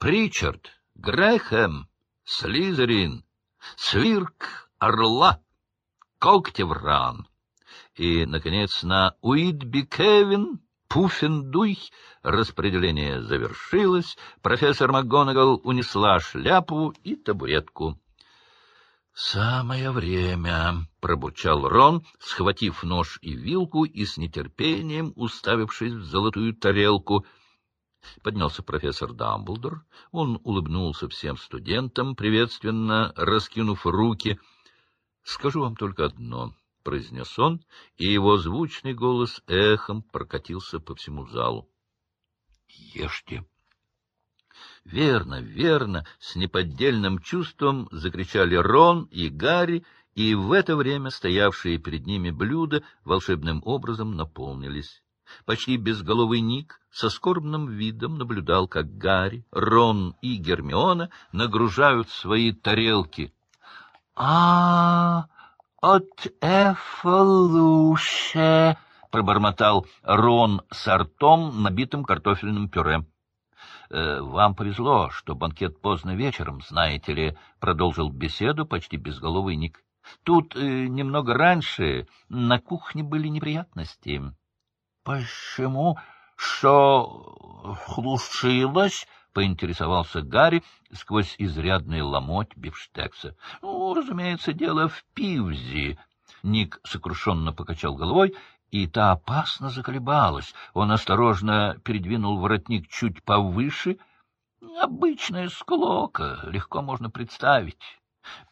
Причард, Грэхэм, Слизерин, Свирк Орла, Когтевран. И, наконец, на Уитби Кевин, Пуффендуй распределение завершилось, профессор МакГонагал унесла шляпу и табуретку. — Самое время, — пробурчал Рон, схватив нож и вилку и с нетерпением уставившись в золотую тарелку. Поднялся профессор Дамблдор. Он улыбнулся всем студентам, приветственно раскинув руки. — Скажу вам только одно, — произнес он, и его звучный голос эхом прокатился по всему залу. — Ешьте. Верно, верно, с неподдельным чувством закричали Рон и Гарри, и в это время стоявшие перед ними блюда волшебным образом наполнились. Почти безголовый Ник со скорбным видом наблюдал, как Гарри, Рон и Гермиона нагружают свои тарелки. а от эфолуше! — пробормотал Рон с ртом, набитым картофельным пюре. Э, — Вам повезло, что банкет поздно вечером, знаете ли, — продолжил беседу почти безголовый Ник. — Тут э, немного раньше на кухне были неприятности. — Почему? Что случилось? — поинтересовался Гарри сквозь изрядный ломоть бифштекса. — Ну, разумеется, дело в пивзе. Ник сокрушенно покачал головой и та опасно заколебалась. Он осторожно передвинул воротник чуть повыше. Обычная склока, легко можно представить.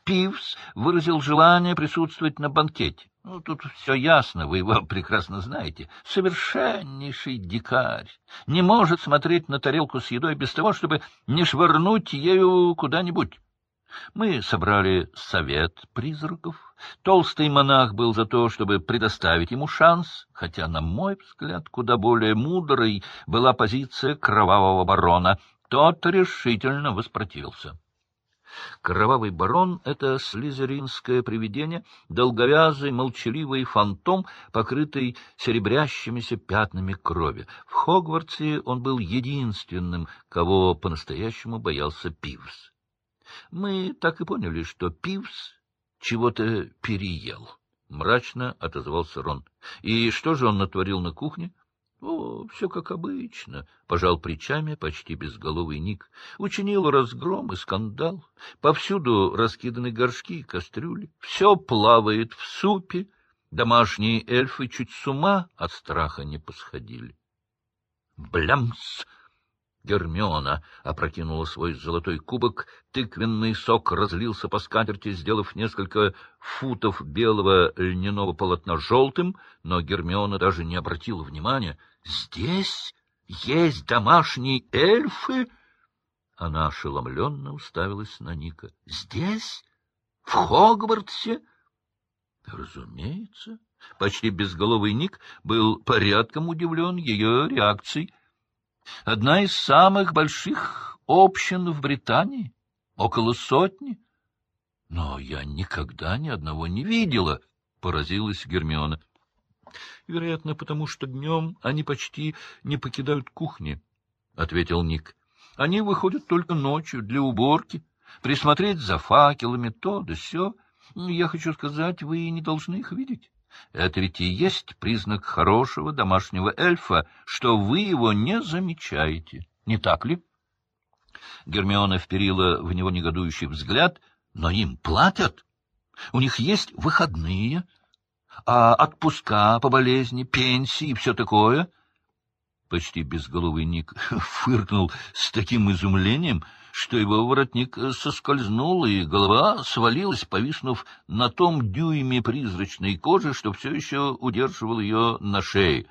Пивс выразил желание присутствовать на банкете. Ну, тут все ясно, вы его прекрасно знаете. Совершеннейший дикарь. Не может смотреть на тарелку с едой без того, чтобы не швырнуть ею куда-нибудь. Мы собрали совет призраков. Толстый монах был за то, чтобы предоставить ему шанс, хотя, на мой взгляд, куда более мудрой была позиция кровавого барона. Тот решительно воспротивился. Кровавый барон — это слизеринское привидение, долговязый, молчаливый фантом, покрытый серебрящимися пятнами крови. В Хогвартсе он был единственным, кого по-настоящему боялся Пивс. Мы так и поняли, что Пивс чего-то переел. Мрачно отозвался Рон. — И что же он натворил на кухне? — О, все как обычно, — пожал плечами почти безголовый Ник. Учинил разгром и скандал. Повсюду раскиданы горшки и кастрюли. Все плавает в супе. Домашние эльфы чуть с ума от страха не посходили. — Блямс! Гермиона опрокинула свой золотой кубок, тыквенный сок разлился по скатерти, сделав несколько футов белого льняного полотна желтым, но Гермиона даже не обратила внимания. «Здесь есть домашние эльфы?» Она ошеломленно уставилась на Ника. «Здесь? В Хогвартсе?» «Разумеется». Почти безголовый Ник был порядком удивлен ее реакцией одна из самых больших общин в Британии, около сотни. — Но я никогда ни одного не видела, — поразилась Гермиона. — Вероятно, потому что днем они почти не покидают кухни, — ответил Ник. — Они выходят только ночью для уборки, присмотреть за факелами, то да сё. Я хочу сказать, вы не должны их видеть. Это ведь и есть признак хорошего домашнего эльфа, что вы его не замечаете. Не так ли? Гермиона вперила в него негодующий взгляд. Но им платят. У них есть выходные, а отпуска по болезни, пенсии и все такое. Почти безголовый Ник фыркнул с таким изумлением, что его воротник соскользнул, и голова свалилась, повиснув на том дюйме призрачной кожи, что все еще удерживал ее на шее.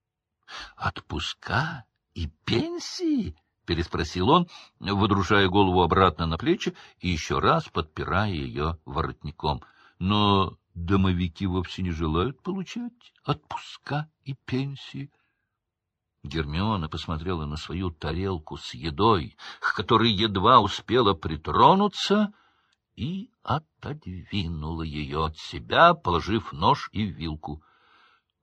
— Отпуска и пенсии? — переспросил он, выдружая голову обратно на плечи и еще раз подпирая ее воротником. — Но домовики вовсе не желают получать отпуска и пенсии. Гермиона посмотрела на свою тарелку с едой, к которой едва успела притронуться, и отодвинула ее от себя, положив нож и вилку. —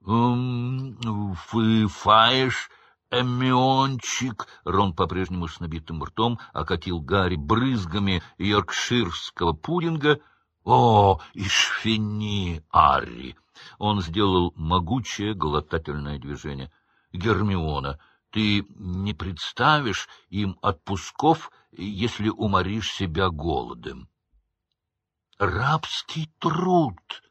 Фаешь Эмиончик! Рон по-прежнему с набитым ртом окатил Гарри брызгами йоркширского пудинга. О, ишфини Арри! Он сделал могучее глотательное движение. Гермиона, ты не представишь им отпусков, если уморишь себя голодом. Рабский труд!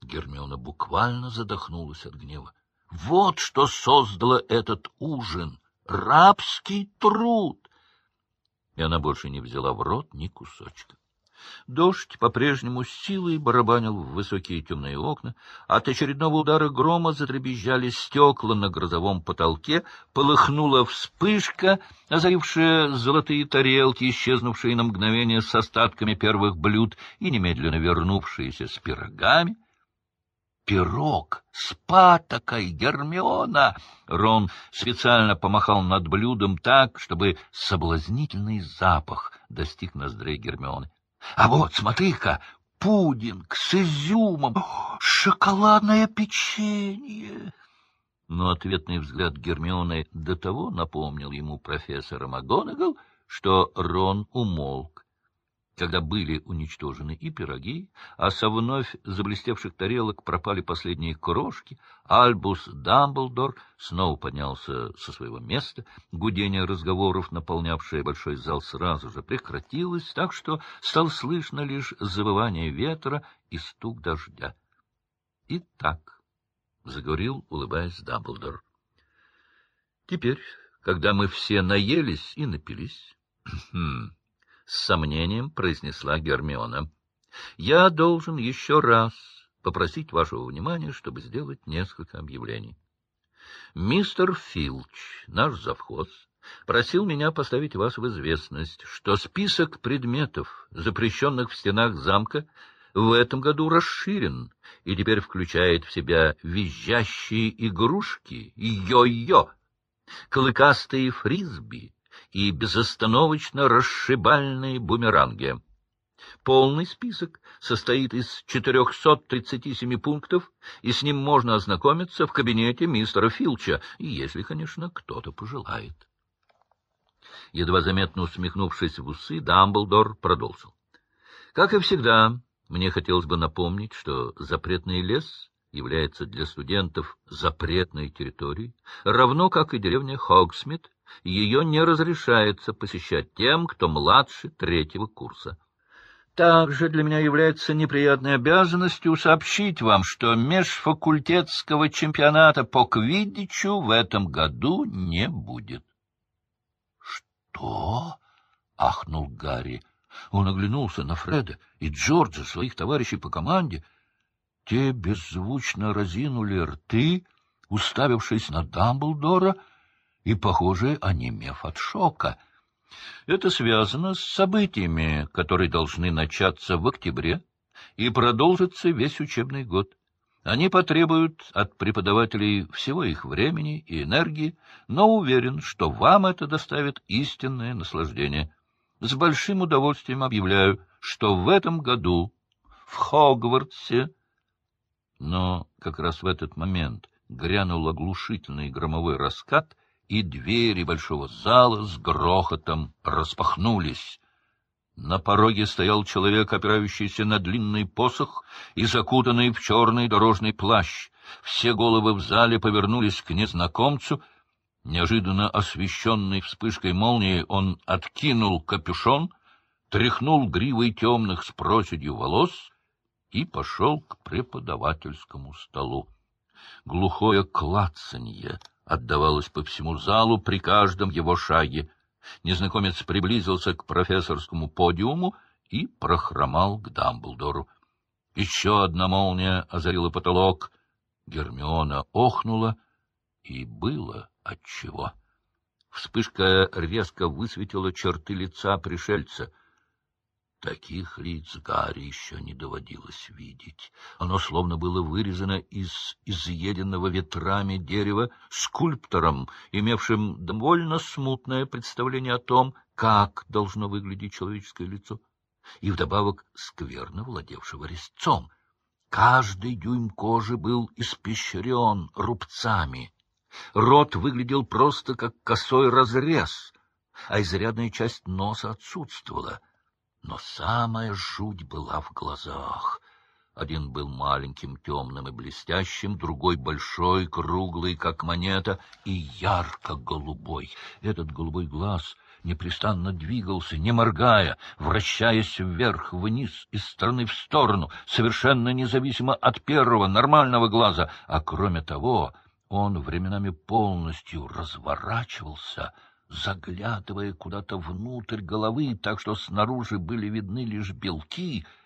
Гермиона буквально задохнулась от гнева. Вот что создало этот ужин. Рабский труд! И она больше не взяла в рот ни кусочка. Дождь по-прежнему с силой барабанил в высокие темные окна. От очередного удара грома затребезжали стекла на грозовом потолке, полыхнула вспышка, озарившая золотые тарелки, исчезнувшие на мгновение с остатками первых блюд и немедленно вернувшиеся с пирогами — пирог с патокой Гермиона. Рон специально помахал над блюдом так, чтобы соблазнительный запах достиг ноздрей Гермионы. — А вот, смотри-ка, пудинг с изюмом, шоколадное печенье. Но ответный взгляд Гермионы до того напомнил ему профессора МакГонагал, что Рон умолк когда были уничтожены и пироги, а со вновь заблестевших тарелок пропали последние крошки, Альбус Дамблдор снова поднялся со своего места. Гудение разговоров, наполнявшее большой зал, сразу же прекратилось, так что стал слышно лишь завывание ветра и стук дождя. — Итак, — заговорил, улыбаясь Дамблдор, — теперь, когда мы все наелись и напились... С сомнением произнесла Гермиона. — Я должен еще раз попросить вашего внимания, чтобы сделать несколько объявлений. Мистер Филч, наш завхоз, просил меня поставить вас в известность, что список предметов, запрещенных в стенах замка, в этом году расширен и теперь включает в себя визжащие игрушки, йо-йо, клыкастые фрисби, и безостановочно расшибальные бумеранги. Полный список состоит из 437 пунктов, и с ним можно ознакомиться в кабинете мистера Филча, если, конечно, кто-то пожелает. Едва заметно усмехнувшись в усы, Дамблдор продолжил. Как и всегда, мне хотелось бы напомнить, что запретный лес является для студентов запретной территорией, равно как и деревня Хогсмит ее не разрешается посещать тем, кто младше третьего курса. Также для меня является неприятной обязанностью сообщить вам, что межфакультетского чемпионата по квиддичу в этом году не будет. — Что? — ахнул Гарри. Он оглянулся на Фреда и Джорджа, своих товарищей по команде. Те беззвучно разинули рты, уставившись на Дамблдора — и, похоже, онемев от шока. Это связано с событиями, которые должны начаться в октябре и продолжиться весь учебный год. Они потребуют от преподавателей всего их времени и энергии, но уверен, что вам это доставит истинное наслаждение. С большим удовольствием объявляю, что в этом году в Хогвартсе... Но как раз в этот момент грянул оглушительный громовой раскат — и двери большого зала с грохотом распахнулись. На пороге стоял человек, опирающийся на длинный посох и закутанный в черный дорожный плащ. Все головы в зале повернулись к незнакомцу. Неожиданно освещенный вспышкой молнии, он откинул капюшон, тряхнул гривой темных с проседью волос и пошел к преподавательскому столу. Глухое клацанье отдавалось по всему залу при каждом его шаге. Незнакомец приблизился к профессорскому подиуму и прохромал к Дамблдору. Еще одна молния озарила потолок. Гермиона охнула, и было отчего. Вспышка резко высветила черты лица пришельца — Таких лиц Гарри еще не доводилось видеть. Оно словно было вырезано из изъеденного ветрами дерева скульптором, имевшим довольно смутное представление о том, как должно выглядеть человеческое лицо, и вдобавок скверно владевшего резцом. Каждый дюйм кожи был испещрен рубцами. Рот выглядел просто как косой разрез, а изрядная часть носа отсутствовала. Но самая жуть была в глазах. Один был маленьким, темным и блестящим, другой большой, круглый, как монета, и ярко-голубой. Этот голубой глаз непрестанно двигался, не моргая, вращаясь вверх-вниз, из стороны в сторону, совершенно независимо от первого, нормального глаза, а кроме того он временами полностью разворачивался, заглядывая куда-то внутрь головы, так что снаружи были видны лишь белки —